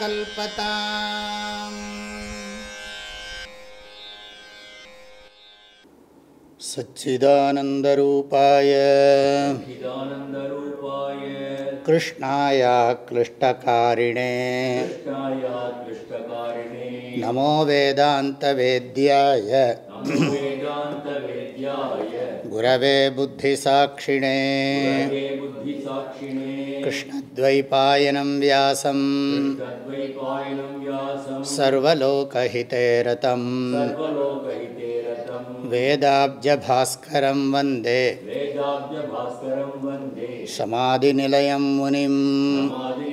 कल्पता सच्चिदानन्दरूपायरूपाय कृष्णाय क्लिष्टकारिणेष्टकारिणे नमो वेदान्तवेद्याय गुरवे बुद्धिसाक्षिणे हे बुद्धिसाक्षिणे कृष्णद्वैपायनं व्यासम् तद्वैपायनं व्यासं सर्वलोकहिते रतम् सर्वलोकहिते रतं वेदाब्जभास्करं वन्दे वेदाब्जभास्करं वन्दे समाधिनिलयं मुनिम् समाधिनिलयं मुनिं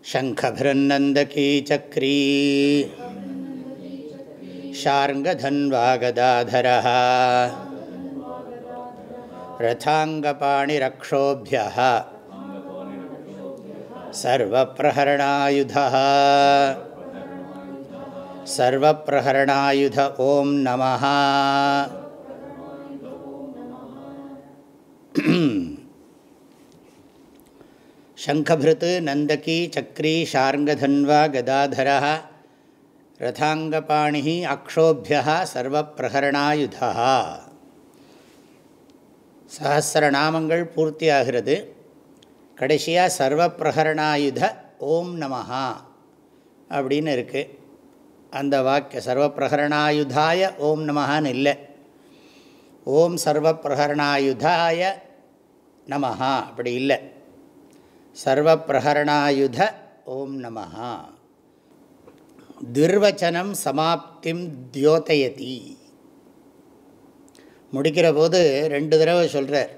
जपे जन्मजा शङ्खभृन्नन्दकी चक्री शार्ङ्गधन्वागदाधरः रथाङ्गपाणिरक्षोभ्यः सर्वप्रहरणायुधः सर्वप्रहरणायुध ॐ नमः शङ्खभृत् नन्दकी चक्री शार्ङ्गधन्वा गदाधरः रथाङ्गपाणिः अक्षोभ्यः सर्वप्रहरणायुधः சஹசிரநாமங்கள் பூர்த்தி ஆகிறது கடைசியாக சர்வப்பிரகரணாயுத ஓம் நமஹா அப்படின்னு இருக்குது அந்த வாக்கிய சர்வப்பிரகரணாயுதாய ஓம் நமஹான்னு இல்லை ஓம் சர்வப்பிரகரணாயுதாய நமஹா அப்படி இல்லை சர்வப்பிரகரணாயுத ஓம் நம துர்வச்சனம் சமாப்திம் தியோதயதி. முடிக்கிற போது ரெண்டு தடவை சொல்கிறார்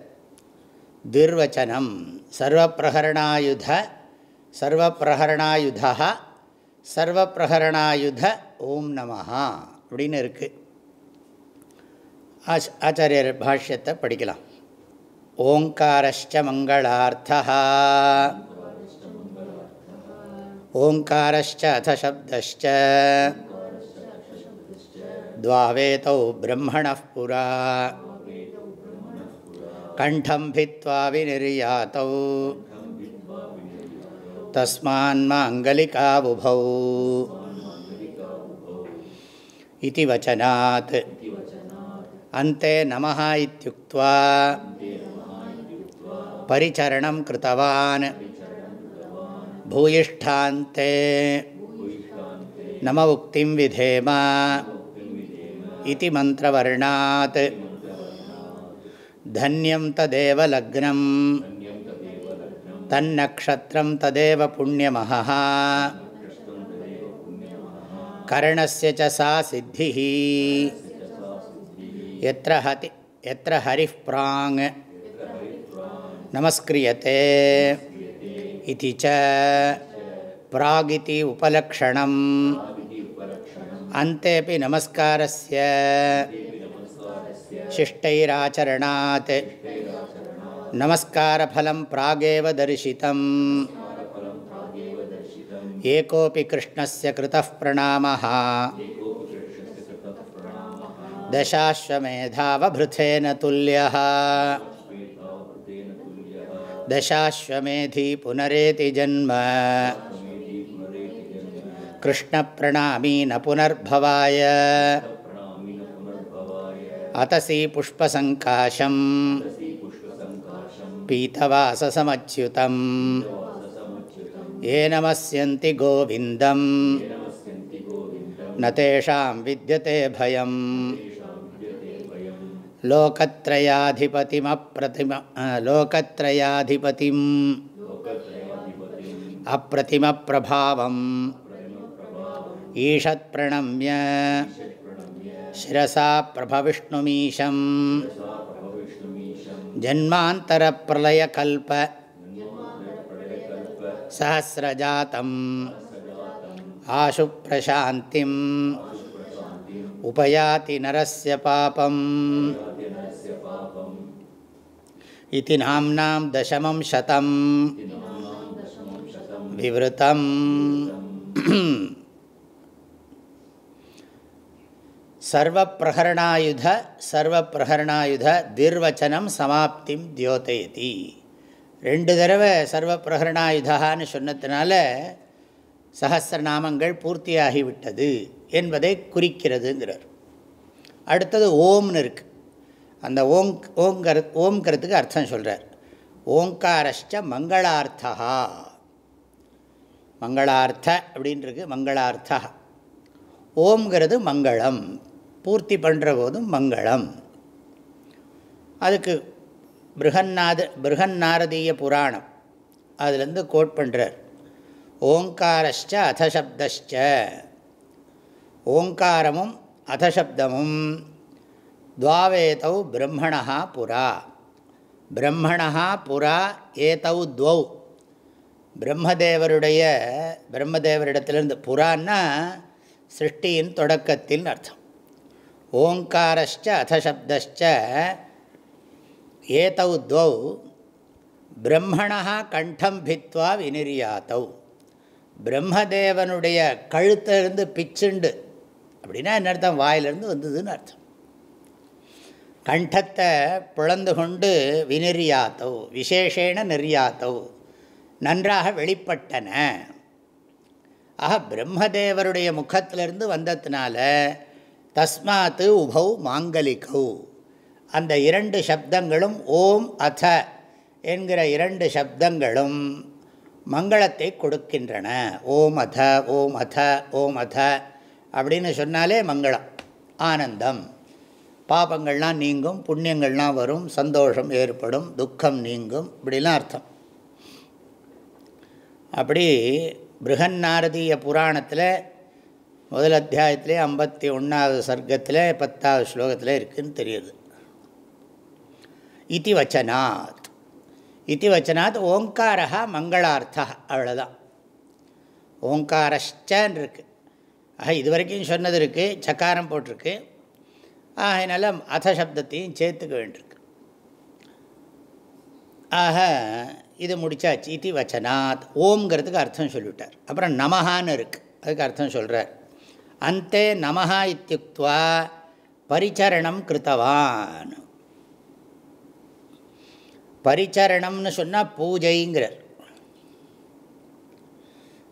துர்வச்சனம் சர்வப்பிரகரணாயுத சர்வப்பிரகரணாயுதா சர்வப்பிரகரணாயுத ஓம் நம அப்படின்னு இருக்குது ஆச் ஆச்சாரியர் பாஷ்யத்தை படிக்கலாம். ओङ्कारश्च मङ्गलार्थः ओङ्कारश्च अथ शब्दश्च। द्वावेतौ ब्रह्मणः पुरा। कण्ठं भित्त्वा विनिर्यातौ। तस्मान्माङ्गलिकाबुभौ इति वचनात्। अन्ते नमः इत्युक्त्वा। பரிச்சரணம் கிருத்தவான் பூயிஷ்டாந்தே நம உக்திம் விதேம இது மந்திரவர்ணாத் தன்யம் ததேவ லக்னம் தன்னக்ஷத்திரம் ததேவ புண்ணியமஹ கர்ணஸ்ய ச சா சித்தி எத்திர ஹதி எத்திர ஹரிஃப்ராங் நமஸ்கிரியத்தை இது ச பிராகிதி உபலக்ஷணம் அந்தேபி நமஸ்காரஸ்ய शिष्टैराचरणात् नमस्कारफलं प्रागेव दर्शितम् एकोऽपि कृष्णस्य कृतः प्रणामः दशाश्वमेधावभृथेन तुल्यः दशाश्वमेधी पुनरेति जन्म। कृष्णप्रणामी न पुनर्भवाय। अतसि पुष्पसङ्काशम् पीतवाससमच्युतम्। ये नमस्यन्ति गोविन्दम्। न तेषां विद्यते लोकत्रयाधिपतिमप्रतिम लोकत्रयाधिपतिम्। अप्रतिमप्रभावम्। ईषत्प्रणम्य। शिरसा प्रभविष्णुमीशं जन्मान्तरप्रलयकल्प। सहस्रजातम्। आशु प्रशान्तिम् उपयाति नरस्य पापम्। इति नाम्नां दशमं शतं विवृतम् சர்வப்பிரகரணாயுத சர்வப்பிரகரணாயுத திர்வச்சனம் சமாப்திம் தியோதயதி ரெண்டு தடவை சர்வப்பிரகரணாயுதான்னு சொன்னதுனால சகசிரநாமங்கள் பூர்த்தியாகிவிட்டது என்பதை குறிக்கிறதுங்கிறார் அடுத்தது ஓம்னு இருக்குது அந்த ஓங் ஓங்கர ஓம்ங்கிறதுக்கு அர்த்தம் சொல்கிறார் ஓங்காரஷ்ட மங்களார்த்தா மங்களார்த்த அப்படின்றது மங்களார்த்தா ஓம்ங்கிறது மங்களம். பூர்த்தி பண்ணுற போதும் மங்களம். அதுக்கு பிருகன்னாத பிருகன்னாரதீய புராணம். அதுலேருந்து கோட் பண்ணுறார் ஓங்காரஷ்ட அதசப்தஷ்ட. ஓங்காரமும் அதசப்தமும். துவாவேதௌ பிரம்மணா புரா பிரம்மணா புரா ஏதௌ துவௌ பிரம்மதேவருடைய பிரம்மதேவரிடத்திலிருந்து புறான்னா சிருஷ்டியின் தொடக்கத்தில் அர்த்தம் ஓங்காரஸ்ச அதசப்தஷ்ட ஏதௌ துவௌ பிரம்மணா கண்டம் பித்வா வினிரியாத்தௌ பிரம்மதேவனுடைய கழுத்திலிருந்து பிச்சுண்டு அப்படின்னா என்ன அர்த்தம் வாயிலிருந்து வந்ததுன்னு அர்த்தம் கண்டத்தை பிளந்து கொண்டு வினிர்யாத்தோ விசேஷேன நிர்யாத்தோ நன்றாக வெளிப்பட்டன. ஆக பிரம்மதேவருடைய முகத்திலிருந்து வந்ததுனால தஸ்மாத்து உபௌ மாங்கலிகௌ. அந்த இரண்டு சப்தங்களும் ஓம் அத என்கிற இரண்டு சப்தங்களும் மங்களத்தை கொடுக்கின்றன. ஓம் அத ஓம் அத ஓம் அத அப்படின்னு சொன்னாலே மங்களம் ஆனந்தம். பாபங்கள்லாம் நீங்கும் புண்ணியங்கள்லாம் வரும் சந்தோஷம் ஏற்படும் துக்கம் நீங்கும் இப்படிலாம் அர்த்தம். அப்படி பிருகன்னாரதீய புராணத்தில் முதல் அத்தியாயத்திலே ஐம்பத்தி ஒன்றாவது சர்க்கத்தில் பத்தாவது ஸ்லோகத்தில் இருக்குதுன்னு தெரியுது. இதி வச்சனாத் இத்தி வச்சனாத் ஓங்காரா மங்களார்த்தா அவ்வளோதான் ஓங்காரஷ்டன்னு இருக்குது ஆக இது வரைக்கும் சொன்னது இருக்குது சக்காரம் போட்டிருக்கு. அதனால் அத சப்தத்தையும் சேர்த்துக்க வேண்டியிருக்கு. ஆக இது முடிச்சாச்சு. இது வச்சனாத். ஓம்ங்கிறதுக்கு அர்த்தம் சொல்லிவிட்டார். அப்புறம் நமஹான்னு இருக்குது அதுக்கு அர்த்தம் சொல்கிறார் அந்தே நமஹா இத்தியுக்துவா பரிச்சரணம் கிருத்தவான். பரிச்சரணம்னு சொன்னால் பூஜைங்கிறார்.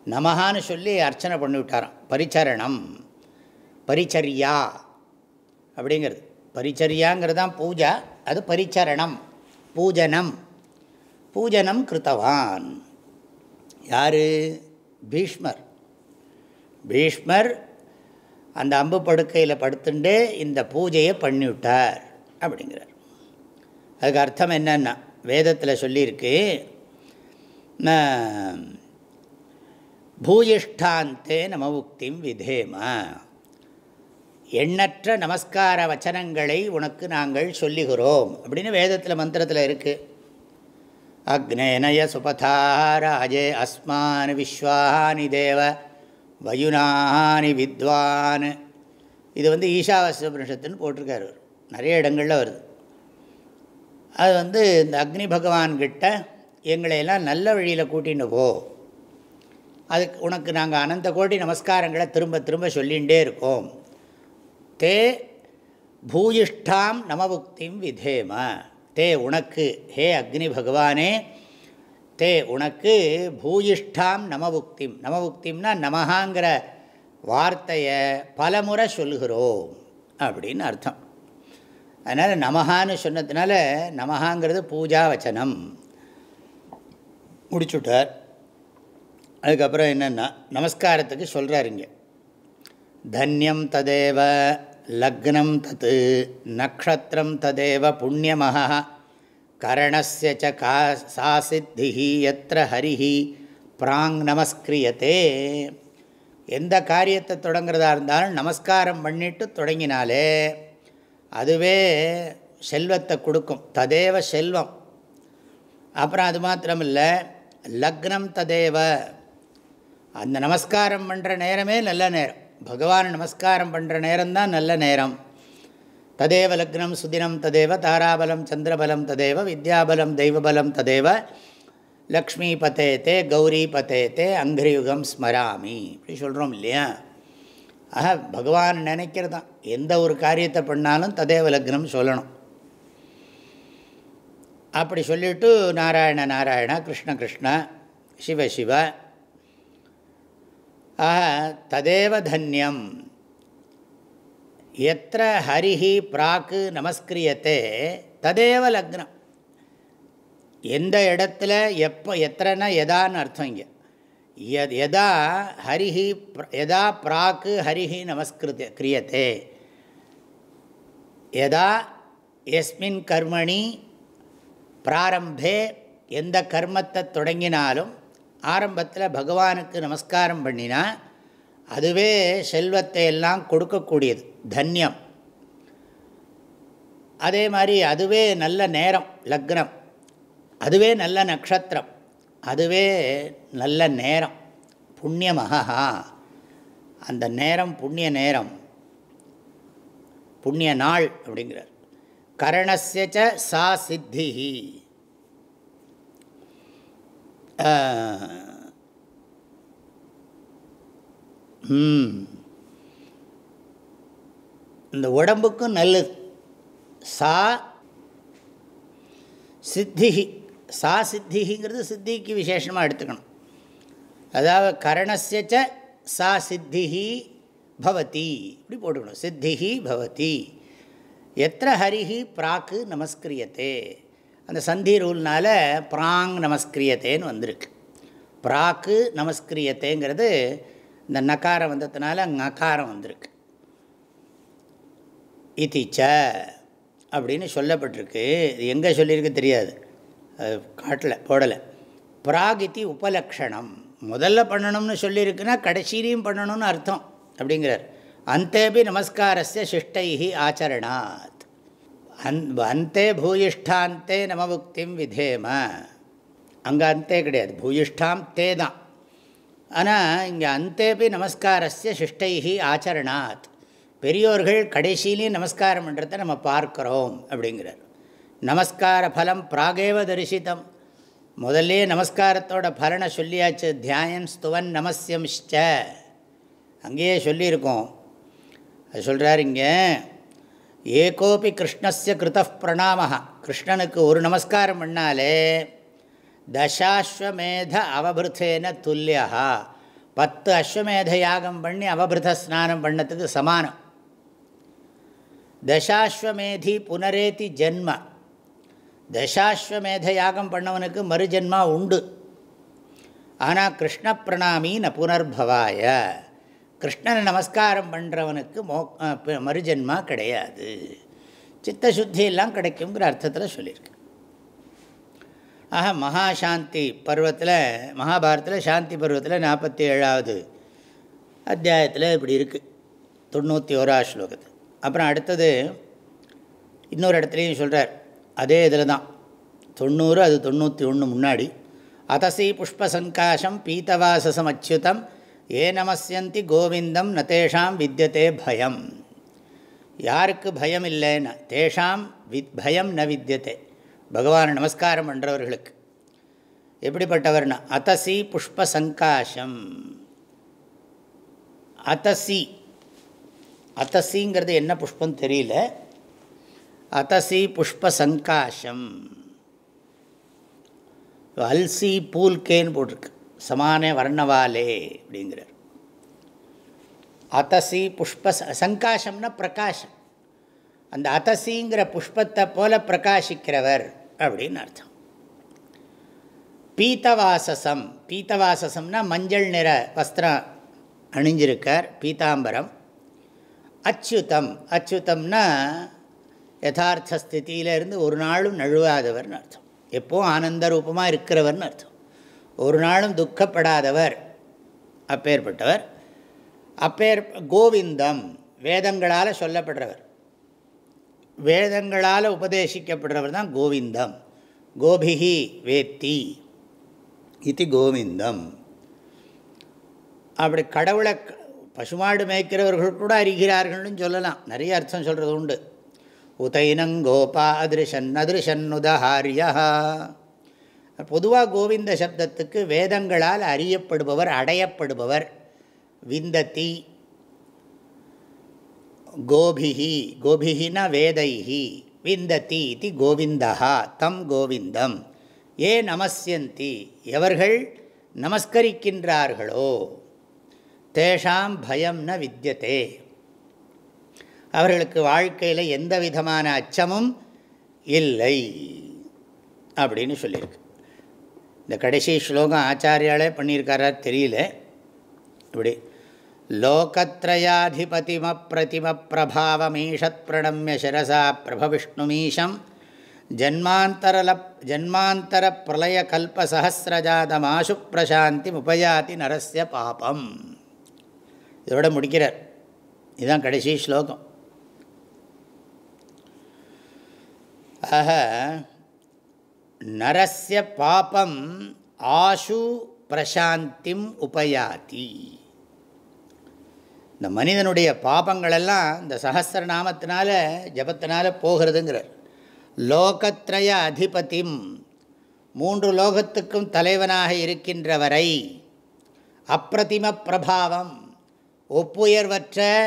நமஹான்னு சொல்லி அர்ச்சனை பண்ணிவிட்டாராம். பரிச்சரணம். பரிச்சரியா. அப்படிங்கிறது. பரிச்சரியாங்கிறது தான் பூஜா அது பரிச்சரணம். பூஜனம். பூஜனம் கிருத்தவான். யார்? பீஷ்மர். பீஷ்மர் அந்த அம்பு படுக்கையில் படுத்துட்டு இந்த பூஜையை பண்ணிவிட்டார் அப்படிங்கிறார். அதுக்கு அர்த்தம் என்னன்னா வேதத்தில் சொல்லியிருக்கு பூயிஷ்டாந்தே நம்ம உக்திம் விதேமா. எண்ணற்ற நமஸ்கார வச்சனங்களை உனக்கு நாங்கள் சொல்லுகிறோம். அப்படின்னு வேதத்தில் மந்திரத்தில் இருக்குது அக்னேனய சுபதாராஜே அஸ்மான் விஸ்வானி தேவ வயுனானி வித்வான். இது வந்து ஈஷாவாசியபனிஷத்துன்னு போட்டிருக்காரு நிறைய இடங்களில் வருது. அது வந்து இந்த அக்னி பகவான்கிட்ட எங்களையெல்லாம் நல்ல வழியில் கூட்டின்னு போ. அதுக்கு உனக்கு நாங்கள் அனந்த கோடி நமஸ்காரங்களை திரும்ப திரும்ப சொல்லிகிட்டே இருக்கோம். தே பூயிஷ்டாம் நமபுக்திம் விதேம. தே உனக்கு ஹே அக்னி பகவானே தே உனக்கு பூயிஷ்டாம் நமபுக்திம். நமபுக்திம்னா நமஹாங்கிற வார்த்தையை பலமுறை சொல்கிறோம் அப்படின்னு அர்த்தம். அதனால் நமஹான்னு சொன்னதுனால நமஹாங்கிறது பூஜா வச்சனம். முடிச்சுட்டார். அதுக்கப்புறம் என்னென்னா நமஸ்காரத்துக்கு சொல்கிறாருங்க தன்யம் ததேவ. லக்னம் தத்து நக்ஷத்திரம் ததேவ புண்ணியமஹா கரணஸ்ய ச கா சா சித்தி எத்திர ஹரிஹி பிராங் நமஸ்கிரியத்தே எந்த காரியத்தை தொடங்குறதா இருந்தாலும் நமஸ்காரம் பண்ணிட்டு தொடங்கினாலே அதுவே செல்வத்தை கொடுக்கும். ததேவ செல்வம். அப்புறம் அது மாத்திரமில்லை லக்னம் ததேவ. அந்த நமஸ்காரம் பண்ணுற நேரமே நல்ல நேரம். பகவான் நமஸ்காரம் பண்ணுற நேரம்தான் நல்ல நேரம். ததேவ லக்னம் சுதினம் ததேவ தாராபலம் சந்திரபலம் ததேவ வித்யாபலம் தெய்வபலம் ததேவ லக்ஷ்மி பதேத்தே கௌரி பதேத்தே அங்கிரியுகம் ஸ்மராமி. இப்படி சொல்கிறோம் இல்லையா? ஆக பகவான் நினைக்கிறது தான் எந்த ஒரு காரியத்தை பண்ணாலும் ததேவ லக்னம் சொல்லணும். அப்படி சொல்லிவிட்டு நாராயண நாராயண கிருஷ்ண கிருஷ்ண சிவ சிவ ஆக ததேவ தன்யம். எத்த ஹரிஹி பிராக்கு நமஸ்கிரியத்தே ததேவ லக்னம். எந்த இடத்துல எப்போ எத்தனைனா எதான்னு அர்த்தம் இங்கே. எதா ஹரிஹி எதா பிராக்கு ஹரிஹி நமஸ்கிருத கிரியத்தே. எதா எஸ்மின் கர்மணி பிராரம்பே எந்த கர்மத்தை தொடங்கினாலும் ஆரம்பத்தில் பகவானுக்கு நமஸ்காரம் பண்ணினா அதுவே செல்வத்தை எல்லாம் கொடுக்கக்கூடியது தன்யம். அதே மாதிரி அதுவே நல்ல நேரம் லக்னம். அதுவே நல்ல நட்சத்திரம். அதுவே நல்ல நேரம் புண்ணியமகா அந்த நேரம் புண்ணிய நேரம் புண்ணிய நாள் அப்படிங்கிறார். ச சா சித்தி இந்த உடம்புக்கும் நல்லது. சா சித்திகி சா சித்திகிங்கிறது சித்திக்கு விசேஷமாக எடுத்துக்கணும். அதாவது கரணசியச்ச சா சித்திகி பவதி. இப்படி போட்டுக்கணும். சித்திகி பவதி. எத்த ஹரிஹி பிராக்கு நமஸ்கிரியத்தே. அந்த சந்தி ரூல்னால் பிராங் நமஸ்கிரியத்தேன்னு வந்திருக்கு. பிராக்கு நமஸ்கிரியத்தேங்கிறது இந்த நக்காரம் வந்ததுனால நகாரம் வந்திருக்கு. இத்திச்ச அப்படின்னு சொல்லப்பட்டிருக்கு. இது எங்கே சொல்லியிருக்கு தெரியாது. அது காட்டலை போடலை. பிராகித்தி உபலக்ஷணம். முதல்ல பண்ணணும்னு சொல்லியிருக்குன்னா கடைசியிலையும் பண்ணணும்னு அர்த்தம் அப்படிங்கிறார். அந்தேபி நமஸ்காரஸ்ய சிஷ்டைஹி ஆச்சரணாத். அந் அந்தே பூயிஷ்டாந்தே நமமுக்திம் விதேம. அங்கே அந்தே கிடையாது. பூயிஷ்டாம் தே தான். ஆனால் இங்கே அந்தேபி நமஸ்காரஸ்ய சிஷ்டைஹி ஆச்சரணாத். பெரியோர்கள் கடைசியிலையும் நமஸ்காரம் பண்ணுறதை நம்ம பார்க்குறோம் அப்படிங்கிறார். நமஸ்கார பலம் பிராகேவ தரிசித்தம் முதல்லே நமஸ்காரத்தோட பலனை சொல்லியாச்சு. தியாயன் ஸ்துவன் நமசியம்ஷ அங்கேயே சொல்லியிருக்கோம். அது சொல்கிறார் இங்கே ஏகோபி கிருஷ்ணஸ்ய கிருத பிரணாம கிருஷ்ணனுக்கு ஒரு நமஸ்காரம் பண்ணாலே தசாஸ்வமேத அவபிருத்தேன துல்லியா பத்து அஸ்வமேத யாகம் பண்ணி அவபிருத ஸ்நானம் பண்ணத்துக்கு சமானம். தசாஸ்வமேதி புனரேதி ஜென்ம. தசாஸ்வமேத யாகம் பண்ணவனுக்கு மறுஜென்மா உண்டு. ஆனால் கிருஷ்ண பிரணாமி ந புனர்பவாய. கிருஷ்ணனை நமஸ்காரம் பண்ணுறவனுக்கு மோ மறுஜென்மா கிடையாது. சித்த சுத்தியெல்லாம் கிடைக்குங்கிற அர்த்தத்தில் சொல்லியிருக்கு. ஆக மகாசாந்தி பருவத்தில் மகாபாரத்தில் சாந்தி பருவத்தில் நாற்பத்தி ஏழாவது அத்தியாயத்தில் இப்படி இருக்குது தொண்ணூற்றி ஓரா ஸ்லோகத்து அப்புறம் அடுத்தது இன்னொரு இடத்துலையும் சொல்கிறார் அதே இதில் தான். தொண்ணூறு அது தொண்ணூற்றி ஒன்று முன்னாடி. அதசி புஷ்பசங்காசம் பீத்தவாசசம் அச்சுதம் ஏ நமசியந்தி கோவிந்தம் ந தேஷாம் வித்தியதே பயம். யாருக்கு பயம் இல்லைன்னா தேஷாம் வித் பயம் ந வித்தியதே பகவான் நமஸ்காரம் பண்ணுறவர்களுக்கு எப்படிப்பட்டவர்னா அத்தசி புஷ்ப சங்காசம் அத்தசி அத்தசிங்கிறது என்ன புஷ்பம் தெரியல. அத்தசி புஷ்ப சங்காசம் அல்சி பூல்கேன்னு போட்டிருக்கு. சமான வர்ணவாலே அப்படிங்கிறார். அத்தசி புஷ்ப சங்காசம்னா பிரகாஷம் அந்த அத்தசிங்கிற புஷ்பத்தை போல பிரகாசிக்கிறவர் அப்படின்னு அர்த்தம். பீத்தவாசசம் பீத்தவாசசம்னா மஞ்சள் நிற வஸ்திரம் அணிஞ்சிருக்கார் பீதாம்பரம். அச்சுதம் அச்சுதம்னா யதார்த்த ஸ்திதியிலிருந்து ஒரு நாளும் நழுவாதவர்னு அர்த்தம். எப்போவும் ஆனந்த ரூபமாக இருக்கிறவர்னு அர்த்தம். ஒரு நாளும் துக்கப்படாதவர். அப்பேற்பட்டவர். அப்பேர் கோவிந்தம் வேதங்களால் சொல்லப்படுறவர். வேதங்களால் உபதேசிக்கப்படுறவர் தான் கோவிந்தம். கோபிகி வேத்தி இது கோவிந்தம். அப்படி கடவுளை பசுமாடு மேய்க்கிறவர்கள் கூட அறிகிறார்கள்னு சொல்லலாம். நிறைய அர்த்தம் சொல்கிறது உண்டு. உதைனங்கோபா அதிருஷன் அதிருஷன் உதஹாரியா. பொதுவாக கோவிந்த சப்தத்துக்கு வேதங்களால் அறியப்படுபவர் அடையப்படுபவர். விந்தத்தி கோபிஹி கோபிஹின வேதைஹி விந்ததி இது கோவிந்தா தம் கோவிந்தம். ஏ நமஸ்யந்தி எவர்கள் நமஸ்கரிக்கின்றார்களோ தேஷாம் பயம் ந வித்தியதே அவர்களுக்கு வாழ்க்கையில் எந்த விதமான அச்சமும் இல்லை அப்படின்னு சொல்லியிருக்கு. இந்த கடைசி ஸ்லோகம் ஆச்சாரியாலே பண்ணியிருக்காரா தெரியல. இப்படி லோகத்ரயாதிபதிமப்பிரதிம பிரபாவமீஷத் பிரணம்ய சிரசா பிரபவிஷ்ணுமீஷம் ஜன்மாந்தரல ஜன்மாந்தர பிரளய கல்பசஹசிரஜாதமாசு பிரசாந்தி முபயாதி நரஸ்ய பாபம் இதோட முடிக்கிறார் இதுதான் கடைசி ஸ்லோகம் ஆக நரஸ்ய பாபம் ஆஷு பிரசாந்திம் உபயாதி. இந்த மனிதனுடைய பாபங்களெல்லாம் இந்த சஹசிரநாமத்தினால ஜபத்தினால போகிறதுங்கிறார். லோகத்ரய அதிபதிம் மூன்று லோகத்துக்கும் தலைவனாக இருக்கின்றவரை அப்பிரதிம பிரபாவம் ஒப்புயர்வற்ற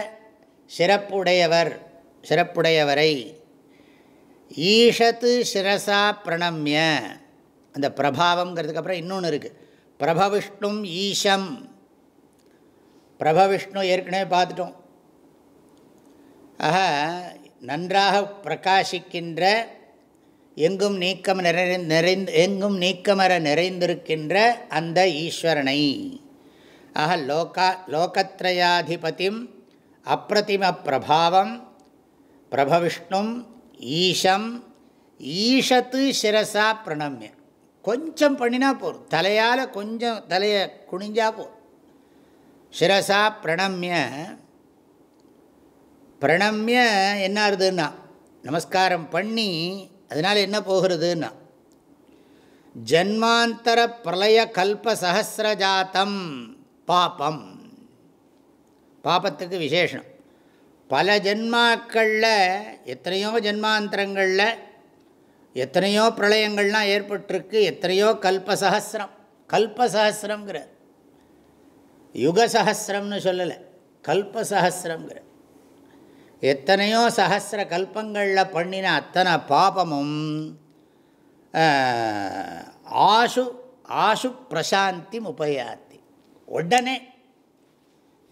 சிறப்புடையவர் சிறப்புடையவரை ஈஷத்து சிரசா பிரணம்ய. அந்த பிரபாவங்கிறதுக்கு அப்புறம் இன்னொன்று இருக்குது பிரபவிஷ்ணும் ஈஷம். பிரபவிஷ்ணு ஏற்கனவே பார்த்துட்டோம். ஆக நன்றாக பிரகாசிக்கின்ற எங்கும் நீக்கம் நிறை நிறைந்து எங்கும் நீக்கமர நிறைந்திருக்கின்ற அந்த ஈஸ்வரனை. ஆக லோகா லோகத்ரயாதிபதிம் அப்பிரதிம பிரபாவம் பிரபவிஷ்ணும் ஈஷம் ஈஷத்து சிரசா பிரணம்ய. கொஞ்சம் பண்ணினா போதும். தலையால் கொஞ்சம் தலையை குனிஞ்சா போதும். சிரசா பிரணம்ய. பிரணம்ய என்ன ஆகுதுன்னா நமஸ்காரம் பண்ணி அதனால் என்ன போகிறதுன்னா ஜன்மாந்தர பிரளய கல்ப சஹசிரஜாத்தம் பாபம். பாபத்துக்கு விசேஷம். பல ஜென்மாக்களில் எத்தனையோ ஜென்மாந்தரங்களில் எத்தனையோ பிரளயங்கள்லாம் ஏற்பட்டிருக்கு எத்தனையோ கல்பசகசிரம். கல்பசஹசிரங்கிற யுகசகசிரம்னு சொல்லலை கல்பசஹசிரங்கிற எத்தனையோ சகசிர கல்பங்களில் பண்ணின அத்தனை பாபமும் ஆஷு ஆஷு பிரசாந்தி உபயாத்தி உடனே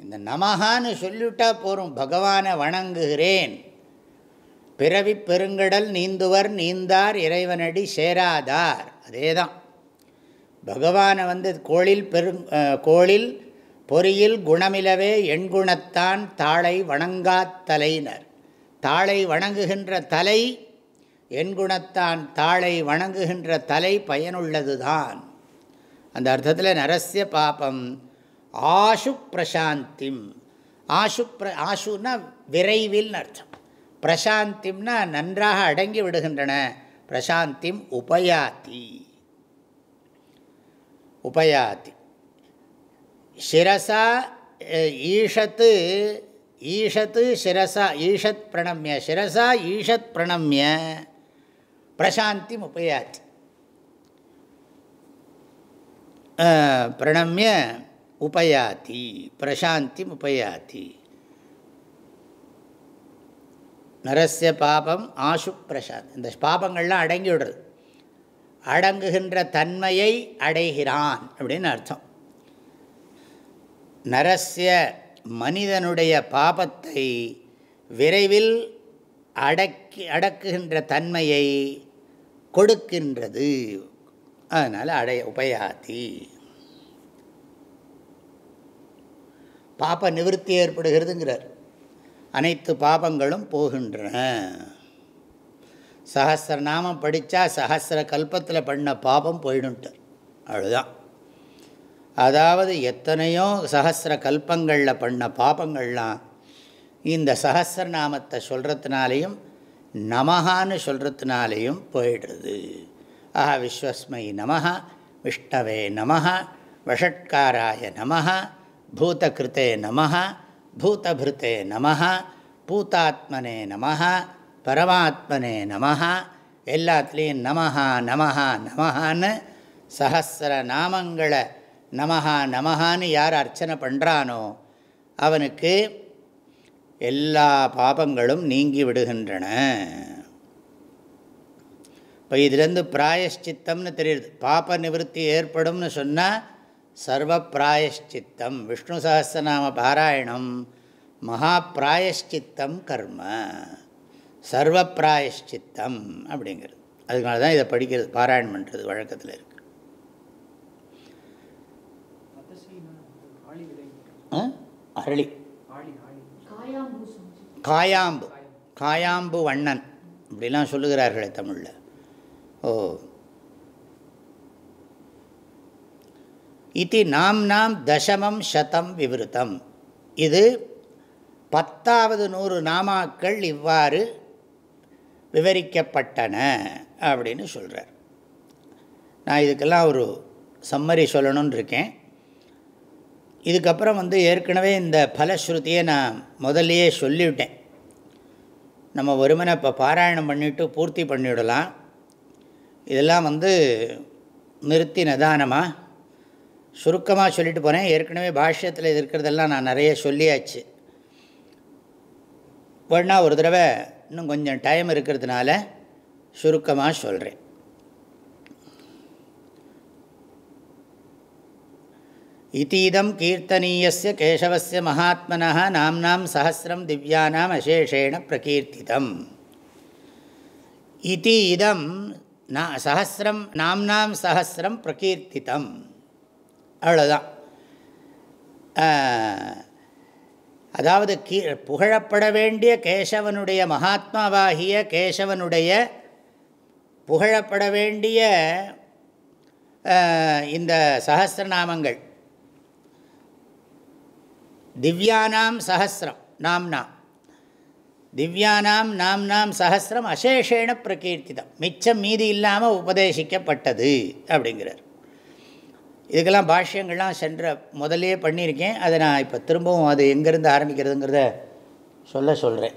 இந்த நமகான்னு சொல்லிவிட்டால் போகும் பகவானை வணங்குகிறேன். பிறவி பெருங்கடல் நீந்துவர் நீந்தார் இறைவனடி சேராதார். அதே தான் பகவானை வந்து கோளில் பெருங் கோளில் பொறியில் குணமிலவே எண்குணத்தான் தாளை வணங்காத்தலைனர் தாளை வணங்குகின்ற தலை எண்குணத்தான் தாளை வணங்குகின்ற தலை பயனுள்ளதுதான். அந்த அர்த்தத்தில் நரசிய பாபம் ஆஷு பிரசாந்திம் ஆஷு பிர ஆஷுன்னா விரைவில்னு அர்த்தம். பிரசாந்திம்னா நன்றாக அடங்கி விடுகின்றன. பிரசாந்திம் உபயாதி. உபயாதி. சிரசா ஈஷத்து ஈஷத்து சிரசா ஈஷத் பிரணம்ய சிரசா ஈஷத் பிரணம்ய பிரசாந்திம் உபயாதி. பிரணம்ய உபயாதி பிரசாந்தி உபயாதி. நரசிய பாபம் ஆசு பிரசாந்த். இந்த பாபங்கள்லாம் அடங்கி விடுறது. அடங்குகின்ற தன்மையை அடைகிறான் அப்படின்னு அர்த்தம். நரசிய மனிதனுடைய பாபத்தை விரைவில் அடக்கி அடக்குகின்ற தன்மையை கொடுக்கின்றது. அதனால் அடைய உபயாதி. பாப நிவிருத்தி ஏற்படுகிறதுங்கிறார். அனைத்து பாபங்களும் போகின்றன. சஹசிர நாமம் படித்தா சகசிர கல்பத்தில் பண்ண பாபம் போயிடுன்ட்டு அவ்வளோதான் அதாவது எத்தனையோ சகசிர கல்பங்களில் பண்ண பாபங்கள்லாம் இந்த சஹசிர நாமத்தை சொல்கிறதுனாலையும் நமஹான்னு சொல்கிறதுனாலையும் போயிடுறது. ஆஹா விஸ்வஸ்மை நமஹா விஷ்ணவே நமஹா வஷட்காராய நமஹா பூதகிருத்தே நம பூதபிருத்தே நம பூதாத்மனே நம பரமாத்மனே நம எல்லாத்துலேயும் நமஹா நமஹா நமஹான்னு சஹசிர நாமங்களை நமஹா நமஹான்னு யார் அர்ச்சனை பண்ணுறானோ அவனுக்கு எல்லா பாபங்களும் நீங்கி விடுகின்றன. இப்போ இதுலேருந்து பிராயஷ்சித்தம்னு தெரியுது. பாப நிவர்த்தி ஏற்படும்னு சொன்னால் சர்வப்பிராயஷ்சித்தம் விஷ்ணு சகசிரநாம பாராயணம் மகா பிராயஷ்சித்தம் கர்ம. சர்வப்பிராயஷ்சித்தம் அப்படிங்கிறது. அதனால தான் இதை படிக்கிறது பாராயணம் பண்ணுறது வழக்கத்தில் இருக்குது அரளி. காயாம்பு. காயாம்பு வண்ணன். இப்படிலாம் சொல்லுகிறார்களே தமிழில். ஓ. இது நாம் நாம் தசமம் சதம் விவருத்தம் இது பத்தாவது நூறு நாமாக்கள் இவ்வாறு விவரிக்கப்பட்டன அப்படின்னு சொல்கிறார் நான் இதுக்கெல்லாம் ஒரு சம்மரி சொல்லணும்னு இருக்கேன். இதுக்கப்புறம் வந்து ஏற்கனவே இந்த பலஸ்ருதியை நான் முதல்லையே சொல்லிவிட்டேன். நம்ம ஒருமனை இப்போ பாராயணம் பண்ணிவிட்டு பூர்த்தி பண்ணிவிடலாம். இதெல்லாம் வந்து நிறுத்தி நிதானமாக சுருக்கமாக சொல்லிட்டு போனேன் ஏற்கனவே பாஷ்யத்தில் இது இருக்கிறதெல்லாம் நான் நிறைய சொல்லியாச்சு. வேணா ஒரு தடவை இன்னும் கொஞ்சம் டைம் இருக்கிறதுனால சுருக்கமாக சொல்கிறேன் இதீதம் கீர்த்தனீயஸ்ய கேசவசிய மகாத்மனா நாம்னாம் சஹசிரம் திவ்யானாம் அசேஷேண பிரகீர்த்திதம். இதீதம் இதம் நா சஹசிரம் நாம்னாம் சஹசிரம் பிரகீர்த்திதம். அவ்வளோதான் அதாவது கீ புகழப்பட வேண்டிய கேசவனுடைய மகாத்மாவாகிய கேசவனுடைய புகழப்பட வேண்டிய இந்த சஹசிரநாமங்கள். திவ்யானாம் சஹசிரம் நாம்னா திவ்யானாம் நாம் சஹசிரம் அசேஷேண பிரகீர்த்திதம். மிச்சம் மீதி இல்லாமல் உபதேசிக்கப்பட்டது அப்படிங்கிறார். இதுக்கெல்லாம் பாஷ்யங்கள்லாம் சென்ற முதலே பண்ணியிருக்கேன். அதை நான் இப்போ திரும்பவும் அது எங்கேருந்து ஆரம்பிக்கிறதுங்கிறத சொல்ல சொல்கிறேன்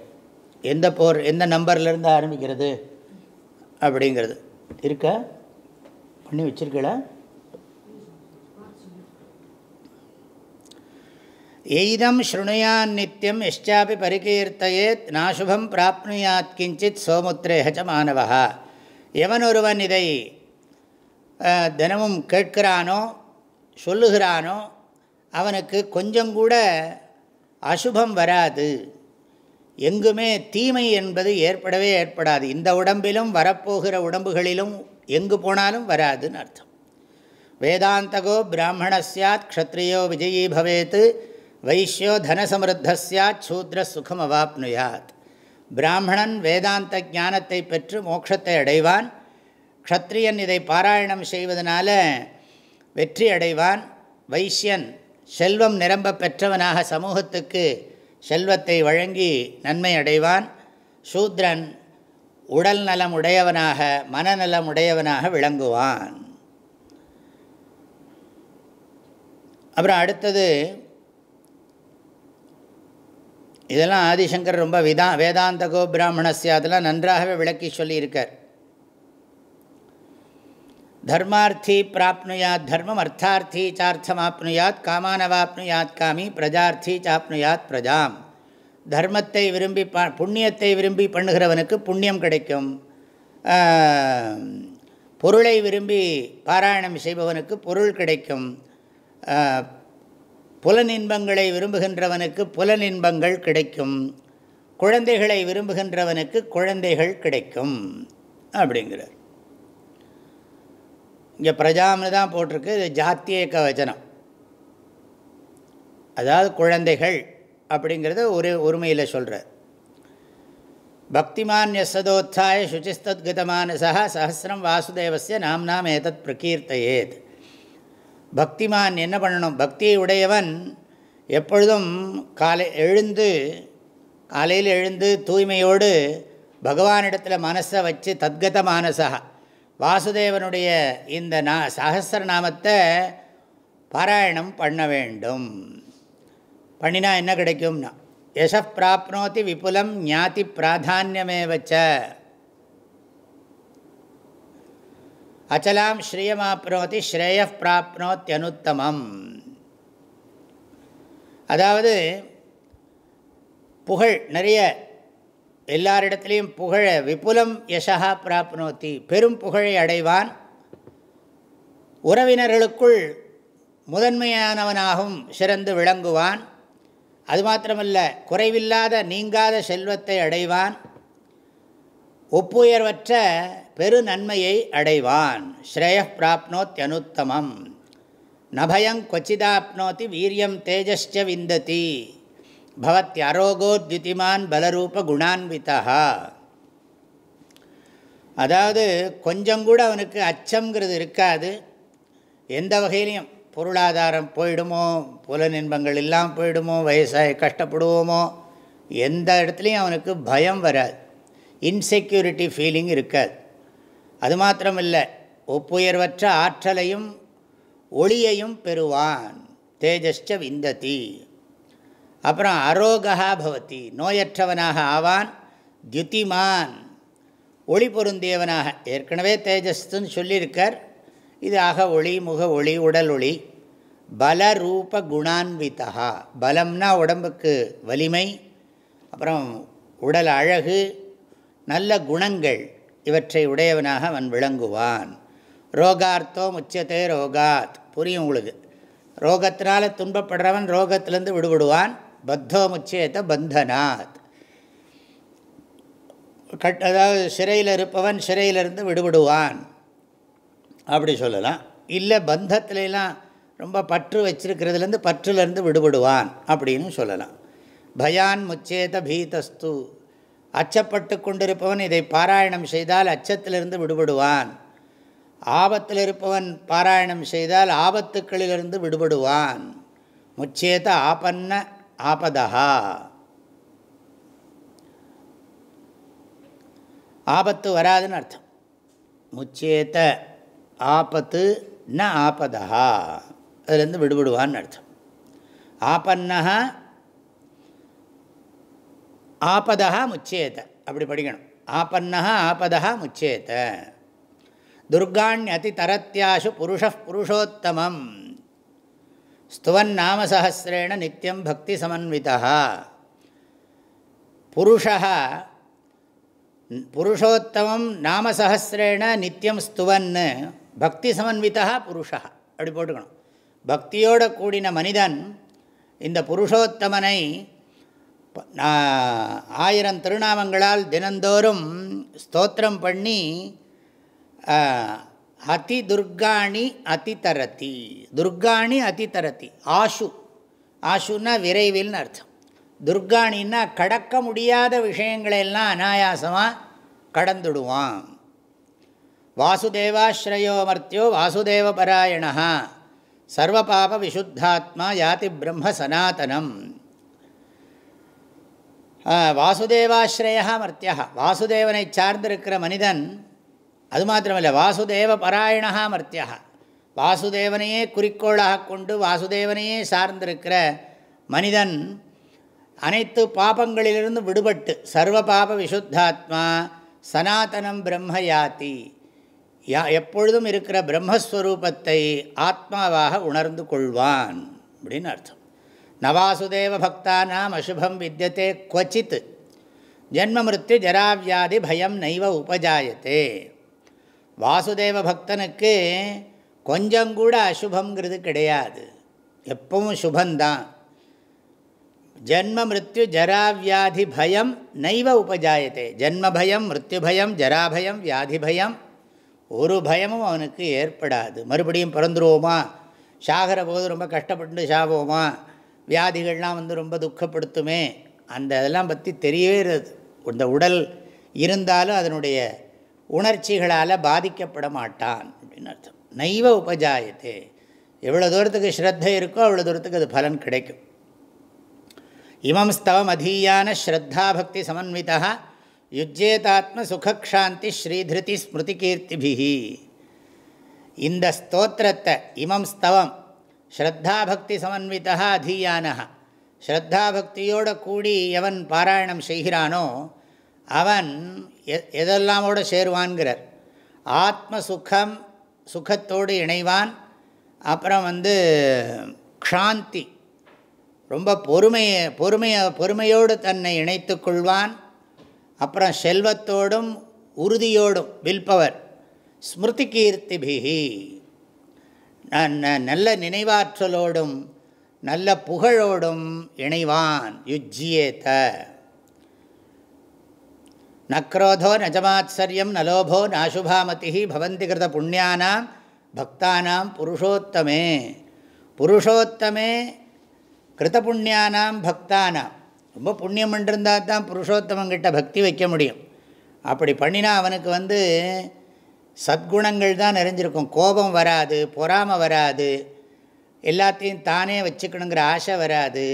எந்த போர் எந்த நம்பர்லேருந்து ஆரம்பிக்கிறது அப்படிங்கிறது. இருக்கா? பண்ணி வச்சுருக்கல? எய்தம் ஸ்ருணுயான் நித்தியம் எஷ்டாபி பரிகீர்த்தையேத் நாசுபம் பிராப்னுயாத் கிஞ்சித் சோமுத்திரேஹச்ச மாணவா எவன் ஒருவன் இதை தினமும் கேட்கிறானோ சொல்லுகிறானோ அவனுக்கு கொஞ்சம் கூட அசுபம் வராது. எங்குமே தீமை என்பது ஏற்படவே ஏற்படாது. இந்த உடம்பிலும் வரப்போகிற உடம்புகளிலும் எங்கு போனாலும் வராதுன்னு அர்த்தம். வேதாந்தகோ பிராமண சாத் க்ஷத்ரியோ விஜயீ பவேத் வைஷ்யோ தனசமிருத்த சாத் சூத்ர சுகம் அவாப்னுயாத் பிராமணன் வேதாந்த ஞானத்தை பெற்று மோட்சத்தை அடைவான். க்ஷத்ரியன் இதை பாராயணம் செய்வதனால வெற்றி அடைவான். வைஷ்யன் செல்வம் நிரம்ப பெற்றவனாக சமூகத்துக்கு செல்வத்தை வழங்கி நன்மை அடைவான். சூத்ரன் உடல் நலம் உடையவனாக மனநலம் உடையவனாக விளங்குவான். அப்புறம் அடுத்தது இதெல்லாம் ஆதிசங்கர் ரொம்ப விதா வேதாந்தகோ பிராமணஸ்ய அதெல்லாம் நன்றாகவே விளக்கி சொல்லியிருக்கார். தர்மார்த்தி பிராப்னுயாத் தர்மம் அர்த்தார்த்தி சார்த்தமாப்னுயாத் காமானவாப்னுயாத் காமி பிரஜார்த்தி சாப்னுயாத் பிரஜாம் தர்மத்தை விரும்பி ப புண்ணியத்தை விரும்பி பண்ணுகிறவனுக்கு புண்ணியம் கிடைக்கும். பொருளை விரும்பி பாராயணம் செய்பவனுக்கு பொருள் கிடைக்கும். புலனின்பங்களை விரும்புகின்றவனுக்கு புலனின்பங்கள் கிடைக்கும். குழந்தைகளை விரும்புகின்றவனுக்கு குழந்தைகள் கிடைக்கும். அப்படிங்கிறார். இங்கே பிரஜாம்னு தான் போட்டிருக்கு இது ஜாத்தியக்க வச்சனம் அதாவது குழந்தைகள் அப்படிங்கிறத ஒரு ஒருமையில் சொல்கிறார் பக்திமான் யசதோத்தாய சுச்சிஸ்தத்கதமானசா சஹசிரம் வாசுதேவசிய நாம் நாம் ஏதத் பிரகீர்த்தையேத். பக்திமான் என்ன பண்ணணும்? பக்தியை உடையவன் எப்பொழுதும் காலை எழுந்து காலையில் எழுந்து தூய்மையோடு பகவானிடத்தில் மனசை வச்சு தத்கத மானசா வாசுதேவனுடைய இந்த நா சகசிரநாமத்தை பாராயணம் பண்ண வேண்டும். பண்ணினா என்ன கிடைக்கும்னா யச பிராப்னோதி விபுலம் ஞாதி பிராதான்யமேவச்ச. அச்சலாம் ஸ்ரீயமாப்னோதி ஸ்ரேய அதாவது புகழ் நிறைய எல்லாரிடத்துலேயும் புகழ விபுலம் யசகா பிராப்னோத்தி. பெரும் புகழை அடைவான். உறவினர்களுக்குள் முதன்மையானவனாகவும் சிறந்து விளங்குவான். அது மாத்திரமல்ல குறைவில்லாத நீங்காத செல்வத்தை அடைவான். ஒப்புயர்வற்ற பெரு நன்மையை அடைவான். ஸ்ரேய பிராப்னோத்யனுத்தமம் நபயங் கொச்சிதாப்னோத்தி வீரியம் தேஜஸ்ச விந்ததி. பவத்யரோகோ பவத்யரோகோத்யுதிமான் பலரூப குணான்விதா அதாவது கொஞ்சம் கூட அவனுக்கு அச்சங்கிறது இருக்காது. எந்த வகையிலையும் பொருளாதாரம் போயிடுமோ புலநின்பங்கள் எல்லாம் போயிடுமோ வயசாக கஷ்டப்படுவோமோ எந்த இடத்துலையும் அவனுக்கு பயம் வராது. இன்செக்யூரிட்டி ஃபீலிங் இருக்காது. அது மாத்திரமில்லை ஒப்புயர்வற்ற ஆற்றலையும் ஒளியையும் பெறுவான். தேஜஸ்ச விந்ததி. அப்புறம் அரோகா பவதி நோயற்றவனாக ஆவான் தியுதிமான் ஒளி பொருந்தியவனாக ஏற்கனவே தேஜஸ்துன்னு சொல்லியிருக்கார். இது அக ஒளி முக ஒளி உடல் ஒளி பலரூப குணான்விதா பலம்னா உடம்புக்கு வலிமை அப்புறம் உடல் அழகு நல்ல குணங்கள் இவற்றை உடையவனாக அவன் விளங்குவான். ரோகார்த்தோ முச்சத்தே ரோகாத் புரியும் உங்களுக்கு? ரோகத்தினால் துன்பப்படுறவன் ரோகத்திலேருந்து விடுபடுவான். பத்தோ முச்சேத பந்தனாத். கட் அதாவது சிறையில் இருப்பவன் சிறையிலிருந்து விடுபடுவான். அப்படி சொல்லலாம். இல்லை பந்தத்துலலாம் ரொம்ப பற்று வச்சிருக்கிறதுலேருந்து பற்றுலேருந்து விடுபடுவான் அப்படின்னு சொல்லலாம். பயான் முச்சேத பீதஸ்து. அச்சப்பட்டு கொண்டிருப்பவன் இதை பாராயணம் செய்தால் அச்சத்திலிருந்து விடுபடுவான். ஆபத்தில் இருப்பவன் பாராயணம் செய்தால் ஆபத்துக்களிலிருந்து விடுபடுவான். முச்சேத ஆபன்ன ஆபதா? ஆபத்து வராதுன்னு அர்த்தம். முச்சேத்த ஆபத்து ந ஆபதா? அதுலேருந்து விடுபடுவான்னு அர்த்தம். ஆபன்னா? ஆபதா முச்சேத அப்படி படிக்கணும். ஆபன்னா? ஆபதா முச்சேத துர்காண்யதி தரத்தியாசு புருஷ புருஷோத்தமம். ஸ்துவன் நாமசஹசிரேண நித்தியம் பக்தி சமன்விதா புருஷா புருஷோத்தமம் நாமசஹசிரேண நித்தியம் ஸ்துவன் பக்தி சமன்விதா புருஷா அப்படி போட்டுக்கணும். பக்தியோட கூடின மனிதன் இந்த புருஷோத்தமனை ஆயிரம் திருநாமங்களால் தினந்தோறும் ஸ்தோத்திரம் பண்ணி அதி துர்காணி அதிதரதி. துர்காணி அதிதரதி. ஆஷு. ஆஷுன்னா விரைவில்னு அர்த்தம். துர்காணின்னா கடக்க முடியாத விஷயங்களெல்லாம் அனாயாசமாக கடந்துடுவான். வாசுதேவாஸ்ரயோமர்த்தியோ வாசுதேவபராயணா சர்வபாப விசுத்தாத்மா யாதி பிரம்ம சனாதனம். வாசுதேவாஸ்ரயா மர்த்தியா வாசுதேவனை சார்ந்திருக்கிற மனிதன் அது மாத்திரமல்ல வாசுதேவ பராயணா மர்த்தியா வாசுதேவனையே குறிக்கோளாக கொண்டு வாசுதேவனையே சார்ந்திருக்கிற மனிதன் அனைத்து பாபங்களிலிருந்து விடுபட்டு சர்வ பாப விசுத்தாத்மா சனாதனம் பிரம்ம யாத்தி யா எப்பொழுதும் இருக்கிற பிரம்மஸ்வரூபத்தை ஆத்மாவாக உணர்ந்து கொள்வான் அப்படின்னு அர்த்தம். நவாசுதேவ பக்தானாம் அசுபம் வித்தியதே குவச்சித். ஜென்ம மிருத்யு ஜராவியாதி பயம் நைவ உபஜாயத்தே வாசுதேவ பக்தனுக்கு கொஞ்சம் கூட அசுபங்கிறது கிடையாது. எப்பவும் சுபந்தான். ஜன்ம மிருத்யு ஜராவியாதி பயம் நைவ உபஜாயத்தே ஜன்ம பயம் மிருத்யு பயம் ஜராபயம் வியாதி பயம் ஒரு பயமும் அவனுக்கு ஏற்படாது. மறுபடியும் பிறந்துருவோமா? சாகிற போது ரொம்ப கஷ்டப்பட்டு சாவோமா? வியாதிகள்லாம் வந்து ரொம்ப துக்கப்படுத்துமே? அந்த இதெல்லாம் பற்றி தெரியவே இருது இந்த உடல் இருந்தாலும் அதனுடைய உணர்ச்சிகளால் பாதிக்கப்பட மாட்டான் அப்படின்னு அர்த்தம். நைவ உபஜாயத்தே. எவ்வளோ தூரத்துக்கு ஸ்ரத்தை இருக்கோ அவ்வளோ தூரத்துக்கு அது பலன் கிடைக்கும். இமம் ஸ்தவம் அதீயான ஸ்ரத்தா பக்தி சமன்விதா யுஜ்ஜேதாத்ம சுகக்ஷாந்தி ஸ்ரீதிருதி ஸ்மிருதி கீர்த்திபிஹி இந்த ஸ்தோத்திரத்தை இமம் ஸ்தவம் ஸ்ரத்தா பக்தி சமன்விதா அதீயான ஸ்ரத்தாபக்தியோடு கூடி எவன் பாராயணம் செய்கிறானோ அவன் எ எதெல்லாமோடு சேருவான்கிறார்? ஆத்ம சுகம் சுகத்தோடு இணைவான் அப்புறம் வந்து க்ஷாந்தி. ரொம்ப பொறுமையை பொறுமையை பொறுமையோடு தன்னை இணைத்து கொள்வான். அப்புறம் செல்வத்தோடும் உறுதியோடும் வில்பவர். ஸ்மிருதி கீர்த்திபிகி நல்ல நினைவாற்றலோடும் நல்ல புகழோடும் இணைவான். யுஜ்ஜியேத்த நக்ரோதோ நஜமாத்சரியம் நலோபோ நாசுபாமதி பவந்தி கிருத புண்ணியானாம் பக்தானாம் புருஷோத்தமே. புருஷோத்தமே கிருத புண்ணியானாம் பக்தானாம். ரொம்ப புண்ணியம் பண்ணிருந்தால் தான் புருஷோத்தமங்கிட்ட பக்தி வைக்க முடியும். அப்படி பண்ணினா அவனுக்கு வந்து சத்குணங்கள் தான் நிறைஞ்சிருக்கும். கோபம் வராது பொறாமை வராது எல்லாத்தையும் தானே வச்சுக்கணுங்கிற ஆசை வராது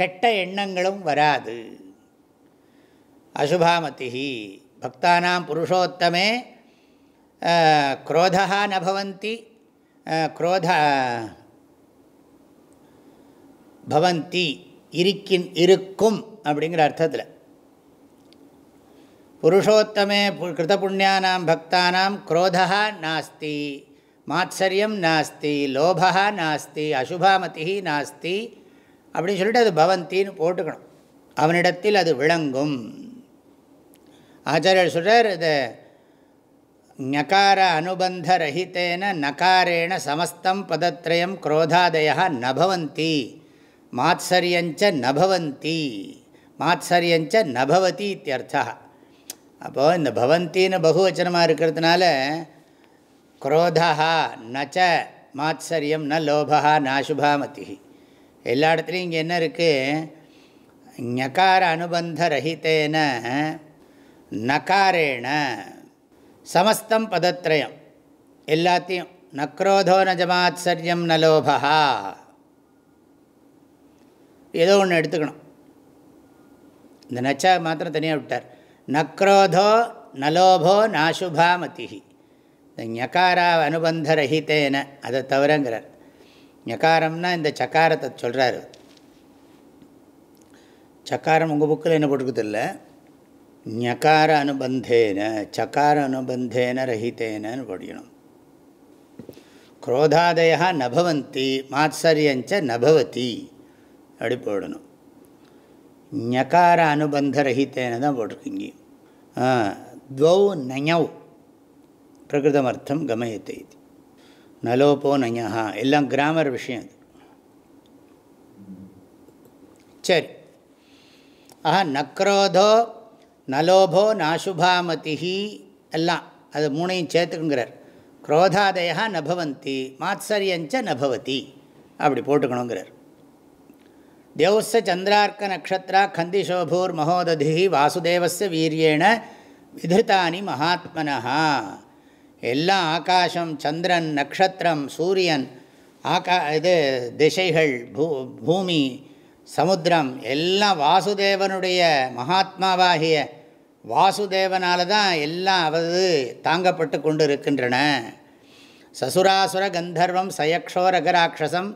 கெட்ட எண்ணங்களும் வராது. அசுபாமதி. பக்தானாம் புருஷோத்தமே குரோதா நபவந்தி குரோத பவந்தி இருக்கின் இருக்கும் அப்படிங்கிற அர்த்தத்தில். புருஷோத்தமே கிருத புண்ணியானாம் பக்தானாம் குரோதா நாஸ்தி மாத்சரியம் நாஸ்தி லோபா நாஸ்தி அசுபாமதி நாஸ்தி அப்படின்னு சொல்லிட்டு அது பவந்தின்னு போட்டுக்கணும். அவனிடத்தில் அது விளங்கும். ஆச்சாரியர் சொல்கிறார் இந்த ஞகார அனுபந்த ரஹித்தேன நகாரேண சமஸ்தம் பதத்திரயம் குரோதாதயா நபவந்தி மாத்சரியஞ்ச நபவந்தி மாத்சரியஞ்ச நபவதி இத்தியர்த்தா அப்போது இந்த பவந்தின்னு பகுவச்சனமாக இருக்கிறதுனால குரோதா நச்ச மாத்சரியம் ந லோபா நாசுபாமதி. எல்லா இடத்துலையும் இங்கே என்ன இருக்குது ஞகார அனுபந்த ரஹித்தேன நகாரேண. சமஸ்தம் பதத்திரயம் எல்லாத்தையும் நக்ரோதோ நஜமாச்சரியம் நலோபா ஏதோ ஒன்று எடுத்துக்கணும். இந்த நச்சா மாத்திரம் தனியாக விட்டார். நக்ரோதோ நலோபோ நாசுபாமதி இந்த ஞகாரா அனுபந்த ரஹித்தேன அதை தவிரங்கிறார் ஞகாரம்னா இந்த சக்காரத்தை சொல்கிறாரு சக்காரம் உங்கள் புக்கில் என்ன போட்டுக்கிறது இல்லை ஞகார அனுபந்தேன சக்கார அனுபந்தேன ரஹித்தேனன்னு படிக்கணும் குரோதாதயா நபவந்தி மாத்சரியஞ்ச நபவதி அப்படி போடணும் ஞகார அனுபந்த ரஹித்தேன தான் போட்டிருக்கீங்க துவௌ நயவ் பிரகிருதமர்த்தம் கமயத்தை இது நலோபோ நயா எல்லாம் கிராமர் விஷயம் அது சரி ஆஹா நக்ரோதோ நலோபோ நாசுபாமதி எல்லாம் அது மூணையும் சேர்த்துக்குங்கிறார். குரோதாதயா நபவந்தி மாத்சரியஞ்ச நபவதி அப்படி போட்டுக்கணுங்கிறார். தேவச சந்திரார்க்க நக்ஷத்ரா கந்திசோபூர் மகோததி வாசுதேவஸ்ய வீரியேண விதிருத்தானி மகாத்மனஹா. எல்லாம் ஆகாசம் சந்திரன் நக்ஷத்திரம் சூரியன் ஆகா இது திசைகள் பூ பூமி சமுத்திரம் எல்லாம் வாசுதேவனுடைய மகாத்மாவாகிய வாசுதேவனால தான் எல்லாம் அவது தாங்கப்பட்டு கொண்டு இருக்கின்றன சசுராசுர கந்தர்வம் சயக்ஷோரகராட்சசம்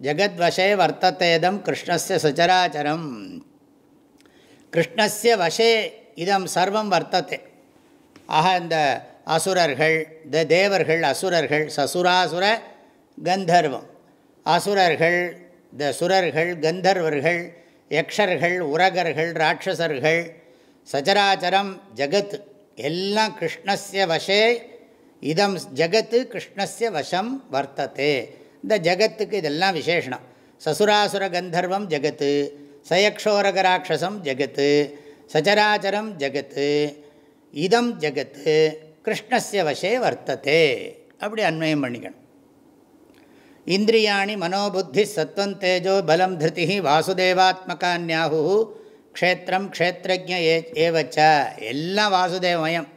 ஜெகத்வசே வர்த்தத்தேதம் கிருஷ்ணஸ்ய சச்சராச்சரம். கிருஷ்ணஸ்ய வசே இதம் சர்வம் வர்த்தத்தை ஆக இந்த அசுரர்கள் த தேவர்கள் அசுரர்கள் சசுராசுர கந்தர்வம். அசுரர்கள் த சுரர்கள் கந்தர்வர்கள் யக்ஷர்கள் உரகர்கள் ராட்சசர்கள் சச்சராச்சரம் ஜகத் எல்லாம் கிருஷ்ணஸ்ய வசே இதம் ஜகத்து கிருஷ்ணஸ்ய வசம் வர்த்ததே. இந்த ஜகத்துக்கு இதெல்லாம் விசேஷனம் சசுராசுர கந்தர்வம் ஜகத்து சயக்ஷோரகராட்சசம் ஜகத்து சச்சராச்சரம் ஜகத்து இதம் ஜகத்து கிருஷ்ணஸ்ய வசே வர்த்ததே. அப்படி அன்வயம் பண்ணிக்கணும். இந்திரியாணி மனோபுத்தி சத்வம் தேஜோ பலம் திருதி வாசுதேவாத்மகான்யாகு க்ஷேத்திரம் க்ஷேத்திரஜ ஏவச்ச. எல்லாம் வாசுதேவமயம்.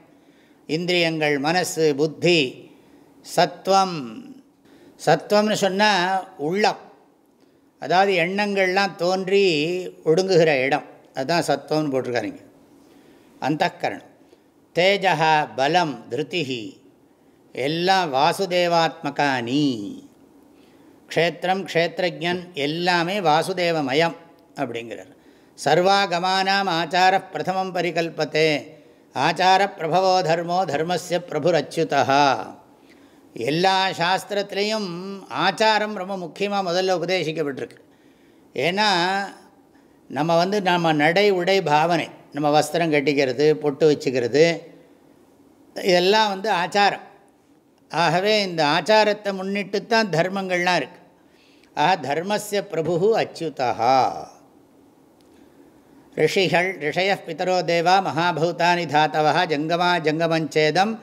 இந்திரியங்கள் மனசு புத்தி சத்வம். சத்வம்னு சொன்னால் உள்ளம். அதாவது எண்ணங்கள்லாம் தோன்றி ஒடுங்குகிற இடம். அதுதான் சத்வம்னு போட்டிருக்காருங்க. அந்தக்கரணம். தேஜா பலம் திருத்திகி எல்லாம் வாசுதேவாத்மகானி க்ஷேத்திரம் க்ஷேத்திரஜன் எல்லாமே வாசுதேவமயம் அப்படிங்கிறார். சர்வாகமானாம் ஆச்சார பிரதமம் பரிகல்பத்தே. ஆச்சார பிரபவோ தர்மோ தர்மஸ்ய பிரபுரச்சுதா எல்லா சாஸ்திரத்துலேயும் ஆச்சாரம் ரொம்ப முக்கியமாக முதல்ல உபதேசிக்கப்பட்டிருக்கு. ஏன்னா நம்ம வந்து நம்ம நடை உடை பாவனை நம்ம வஸ்திரம் கட்டிக்கிறது பொட்டு வச்சுக்கிறது இதெல்லாம் வந்து ஆச்சாரம். ஆகவே இந்த ஆச்சாரத்தை முன்னிட்டு தான் தர்மங்கள்லாம் இருக்குது ஆஹா தர்மஸ்ய பிரபு அச்சுதா ரிஷிகள் ரிஷய பிதரோ தேவா மகாபூதானி தாத்தவா ஜங்கமா ஜங்கமஞ்சேதம்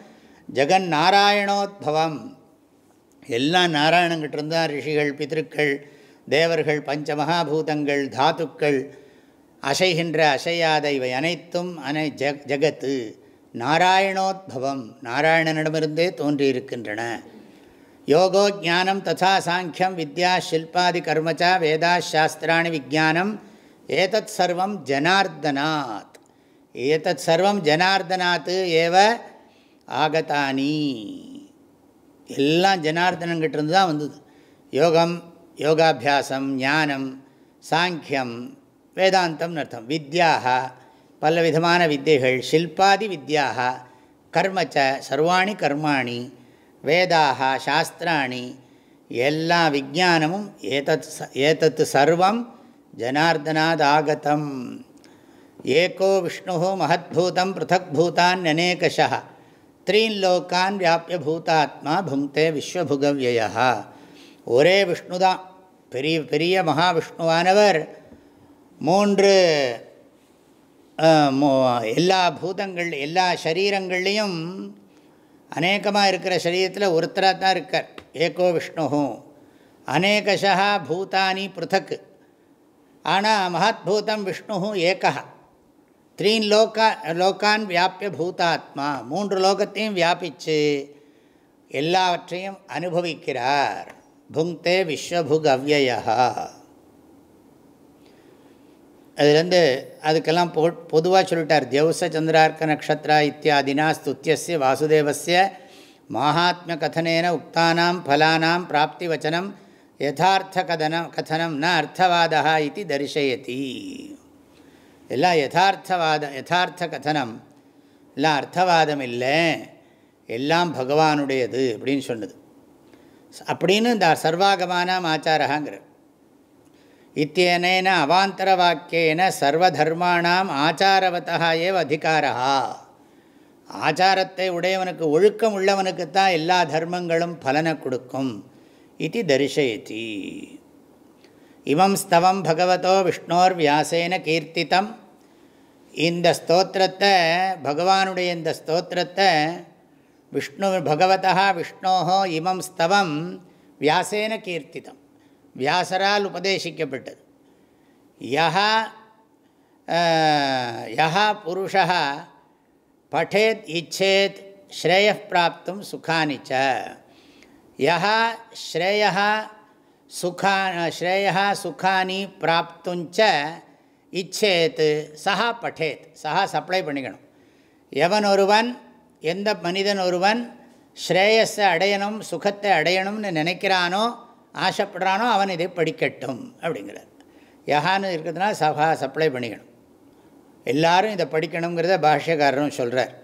ஜெகன் நாராயணோத்பவம் எல்லாம் நாராயணங்கிட்டிருந்து தான் ரிஷிகள் பித்திருக்கள் தேவர்கள் பஞ்ச மகாபூதங்கள் தாத்துக்கள் அசைகின்ற அசையாத இவை அனைத்தும் அனை ஜெக் ஜெகத்து நாராயணோத்பவம் நாராயணனிடமிருந்தே தோன்றியிருக்கின்றன யோகோ ஜானம் ததா சாங்கியம் வித்யா ஷில்பாதி கர்மச்சா வேதா சாஸ்திராணி விஜானம் ஏதத் சர்வம் ஜனார்தனாத். ஏதத் சர்வம் ஜனார்தனாத் ஏவ ஆகதானி. எல்லாம் ஜனார்தனங்கிட்டிருந்து தான் வந்தது. யோகம் யோகாபியாசம் ஞானம் சாங்கியம் வேதாந்தம்னு அர்த்தம். வித்யாக பல விதமான வித்தைகள் ஷில்பாதி வித்யாக கர்மச்ச சர்வாணி கர்மாணி வேதாக சாஸ்திராணி எல்லா விஜானமும் ஏதத் ஏதத்து சர்வம் ஜனார்தனாத் ஆகதம் ஏகோ விஷ்ணு மகத்பூதம் பிருத்தக் பூதான் அநேகஷா த்ரீன் லோக்கான் வியாபிய பூதாத்மா புங்கே விஸ்வபுகவ்யா ஒரே விஷ்ணு தான் பெரிய பெரிய மகாவிஷ்ணுவானவர். மூன்று எல்லா பூதங்கள் எல்லா சரீரங்கள்லேயும் அநேகமாக இருக்கிற சரீரத்தில் ஒருத்தராக தான் இருக்கார். ஏகோ விஷ்ணு அநேகஷா பூதானி பிருத்தக் ஆனால் மகத்பூதம் விஷ்ணு ஏகா த்ரீன் லோக்கா லோக்கான் வியாபிய பூதாத்மா. மூன்று லோகத்தையும் வியாபித்து எல்லாவற்றையும் அனுபவிக்கிறார். புங்க்தே விஸ்வபுக் அவ்வயா அதுலேருந்து அதுக்கெல்லாம் பொ பொதுவாக சொல்லிட்டார். தியௌச சந்திரார்க்க நக்ஷத்ரா இத்தியாதினா ஸ்துத்தியசிய வாசுதேவசிய மாஹாத்மிய கதனேன உக்தானாம் ஃபலானாம் பிராப்தி வச்சனம் யதார்த்த கதனம் கதனம் ந அர்த்தவாதா இது தரிசயதி எல்லாம் யதார்த்தவாத யதார்த்த கதனம் எல்லாம் அர்த்தவாதம் இல்லை எல்லாம் பகவானுடையது அப்படின்னு சொன்னது அப்படின்னு இந்த சர்வாகமான ஆச்சாரகாங்கிற இத்தியனேன அவாந்தர வாக்கியேன சர்வதர்மாணாம் ஆச்சாரவத்தா ஏவ அதிகாரா ஆச்சாரத்தை உடையவனுக்கு ஒழுக்கம் உள்ளவனுக்குத்தான் எல்லா தர்மங்களும் பலனை கொடுக்கும் இது தரிசயதி இமம் ஸ்தவம் பகவதோ விஷ்ணோர் வியாசேன கீர்த்தித்தம் இந்த ஸ்தோத்திரத்தை பகவானுடைய இந்த ஸ்தோத்திரத்தை விஷ்ணு பகவதா விஷ்ணோஹோ இமம் ஸ்தவம் வியாசேன கீர்த்தித்தம் வியாசரால் உபதேசிக்கப்பட்டது. யஹா யஹா புருஷா பட்டேத் இச்சேத் ஸ்ரேய பிராப்தும் சுகானிச்ச. யா யஹா ஸ்ரேயா சுகா ஸ்ரேயா சுகானி பிராப்துஞ்ச இச்சேத்து சஹா பட்டேத் சஹா சப்ளை பண்ணிக்கணும். எவன் ஒருவன் எந்த மனிதன் ஒருவன் ஸ்ரேயஸை அடையணும் சுகத்தை அடையணும்னு நினைக்கிறானோ ஆசைப்படுறானோ அவன் இதை படிக்கட்டும் அப்படிங்கிறார். யஹான்னு இருக்கிறதுனால சபா சப்ளை பண்ணிக்கணும். எல்லாரும் இதை படிக்கணுங்கிறத பாஷ்யக்காரரும் சொல்கிறார்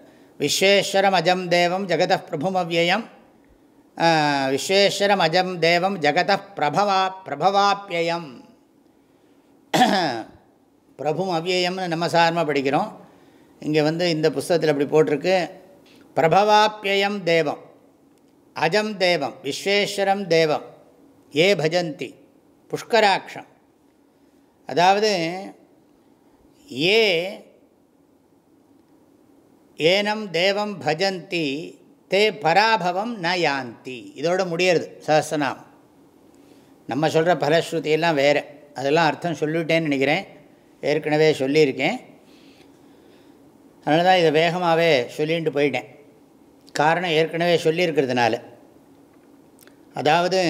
விஸ்வேஸ்வரம் அஜம் தேவம் ஜெகத பிரபும் விஸ்வேஸ்வரம் அஜம் தேவம் ஜெகத பிரபவா பிரபவாப்பியம் பிரபும் அவ்யயம்னு நம்ம சாரமாக படிக்கிறோம் இங்கே வந்து இந்த புஸ்தகத்தில் அப்படி போட்டிருக்கு பிரபவாப்பியம் தேவம் அஜம் தேவம் விஸ்வேஸ்வரம் தேவம் ஏ பஜந்தி புஷ்கராட்சம் அதாவது ஏ ஏனம் தேவம் பஜந்தி தே பராபவம் ந யாந்தி. இதோட முடியறது சஹசனாம் நம்ம சொல்கிற பலஸ்ருதியெல்லாம் வேறு. அதெல்லாம் அர்த்தம் சொல்லிவிட்டேன்னு நினைக்கிறேன். ஏற்கனவே சொல்லியிருக்கேன். அதனால தான் இதை வேகமாகவே சொல்லிட்டு போயிட்டேன். காரணம் ஏற்கனவே சொல்லியிருக்கிறதுனால. அதாவது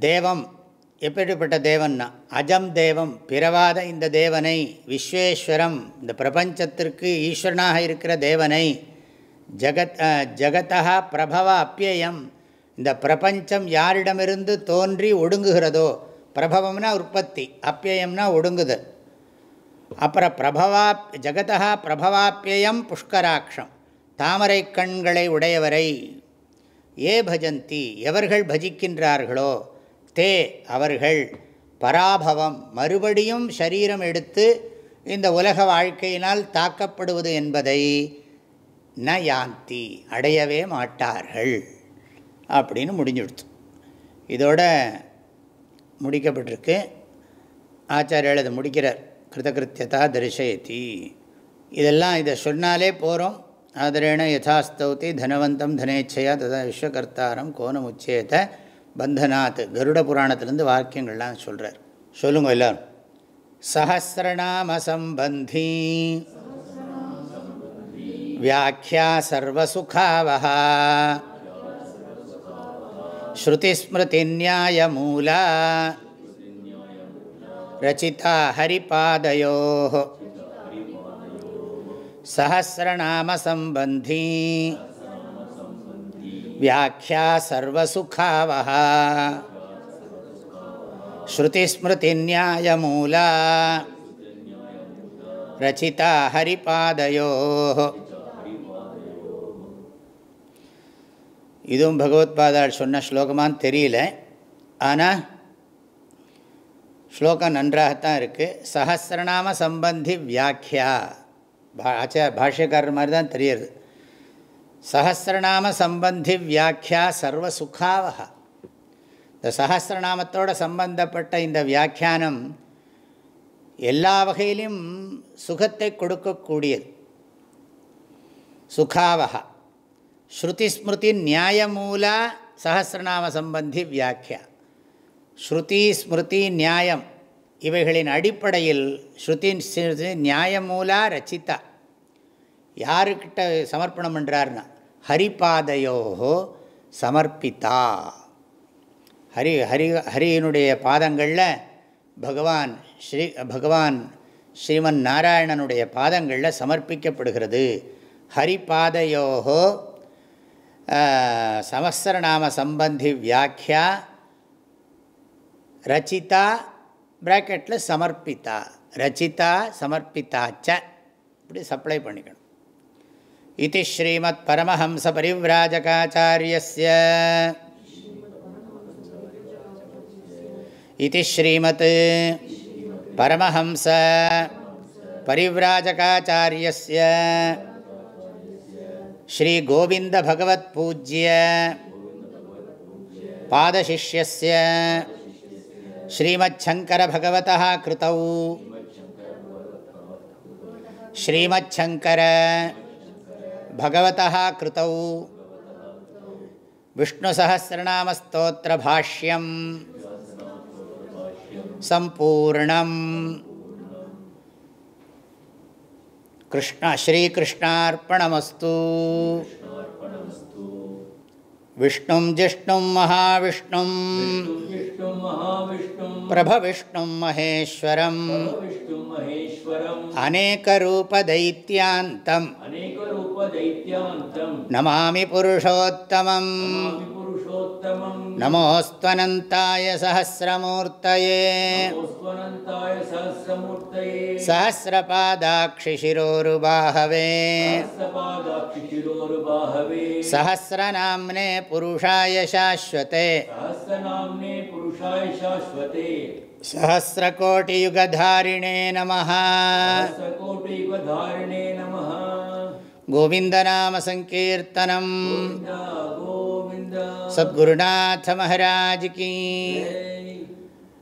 தேவம் எப்படிப்பட்ட தேவன்னா? அஜம் தேவம் பிறவாத இந்த தேவனை விஸ்வேஸ்வரம் இந்த பிரபஞ்சத்திற்கு ஈஸ்வரனாக இருக்கிற தேவனை ஜகத் ஜகத்தா பிரபவ அப்பியம் இந்த பிரபஞ்சம் யாரிடமிருந்து தோன்றி ஒடுங்குகிறதோ பிரபவம்னா உற்பத்தி அப்பியம்னா ஒடுங்குது அப்புறம் பிரபவா ஜகதா பிரபவாப்பியம் புஷ்கராட்சம். தாமரை கண்களை உடையவரை ஏ பஜந்தி எவர்கள் பஜிக்கின்றார்களோ தே அவர்கள் பராபவம் மறுபடியும் சரீரம் எடுத்து இந்த உலக வாழ்க்கையினால் தாக்கப்படுவது என்பதை ந யாந்தி அடையவே மாட்டார்கள் அப்படின்னு முடிஞ்சுடுத்து இதோட முடிக்கப்பட்டிருக்கு. ஆச்சாரியால் இதை முடிக்கிறார். கிருதகிருத்தியதா தரிசயதி. இதெல்லாம் இதை சொன்னாலே போகிறோம் ஆதரேண யதாஸ்தௌதி தனவந்தம் தனேச்சையா ததா விஸ்வகர்த்தாரம் கோணம் உச்சேத பந்தனாத் கருட புராணத்திலேருந்து வாக்கியங்கள்லாம் சொல்கிறார் சொல்லுங்கள் எல்லோரும். சஹசிரநாம சம்பந்தி. व्याख्या सर्वसुखावहा। श्रुतिस्मृतिन्यायमूला। रचिता हरिपादयोः। सहस्रनामसम्बन्धी। व्याख्या सर्वसुखावहा। श्रुतिस्मृतिन्यायमूला। रचिता हरिपादयोः। இதுவும் பகவத்பாதால் சொன்ன ஸ்லோகமான்னு தெரியல. ஆனால் ஸ்லோகம் நன்றாகத்தான் இருக்குது சஹசிரநாம சம்பந்தி வியாக்கியா. பா ஆச்சா பாஷ்யக்காரர் மாதிரி தான் தெரியுது. சஹசிரநாம சம்பந்தி வியாக்கியா சர்வ சுகாவகா இந்த சஹசிரநாமத்தோடு சம்பந்தப்பட்ட இந்த வியாக்கியானம் எல்லா வகையிலும் சுகத்தை கொடுக்கக்கூடியது. சுகாவகா ஸ்ருதிஸ்மிருதி நியாயமூல சகசிரநாம சம்பந்தி வியாக்கியா. ஸ்ருதி ஸ்மிருதி நியாயம் இவைகளின் அடிப்படையில் ஸ்ருதி நியாயமூலா ரச்சிதா யாருக்கிட்ட சமர்ப்பணம் பண்ணுறாருன்னா ஹரிபாதையோஹோ சமர்ப்பித்தா. ஹரி ஹரி ஹரியினுடைய பாதங்களில் பகவான் ஸ்ரீ பகவான் ஸ்ரீமன் நாராயணனுடைய பாதங்களில் சமர்ப்பிக்கப்படுகிறது. ஹரிபாதையோஹோ சமஸ்தரநாம சம்பந்தி வியாக்கியா ரச்சிதா ப்ராக்கெட்டில் சமர்ப்பித்தா ரச்சிதா சமர்ப்பித்தாச்ச இப்படி சப்ளை பண்ணிக்கணும் இது ஸ்ரீமத் பரமஹம்ச பரிவிராஜகாச்சாரியஸ்ய இது ஸ்ரீமத் பரமஹம்ச பரிவிராஜகாச்சாரியஸ்ய श्रीगोविन्दभगवत्पूज्य। पादशिष्यस्य श्रीमच्छङ्करभगवतः कृतौ। श्रीमच्छङ्कर भगवतः कृतौ। विष्णुसहस्रनामस्तोत्रभाष्यं सम्पूर्णम्। கிருஷ்ணா ஸ்ரீகிருஷ்ணார்ப்பணமஸ்து. விஷ்ணும் ஜிஷ்ணும் மகாவிஷ்ணும். பிரபவிஷ்ணும் மகேஸ்வரம். அநேகரூபதைத்யாந்தம். நமாமி புருஷோத்தமம். நமோஸ்வனந்தாய சகசிரமூர்த்தயே சகசிரபாதாட்சிஷிரோருபாகவே சகசிரநாம்னே புருஷாய சாஸ்வதே சகசிரகோட்டியுகதாரிணே நம सहस्रमूर्तये नमोऽस्त्वनन्ताय सहस्रमूर्तये सहस्रपादाक्षिशिरोरुबाहवे सहस्रपादाक्षिशिरोर्बाहवे सहस्रनाम्ने पुरुषाय शाश्वते सहस्रनाम्ने पुरुषाय शाश्वते सहस्रकोटियुगधारिणे नमः सहस्रकोटियुगधारिणे नमः गोविन्दनामसङ्कीर्तनम् गोविन्द गोविन्द सद्गुरुनाथ महाराज की जय